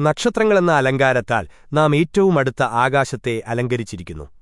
നക്ഷത്രങ്ങളെന്ന അലങ്കാരത്താൽ നാം ഏറ്റവും അടുത്ത ആകാശത്തെ അലങ്കരിച്ചിരിക്കുന്നു.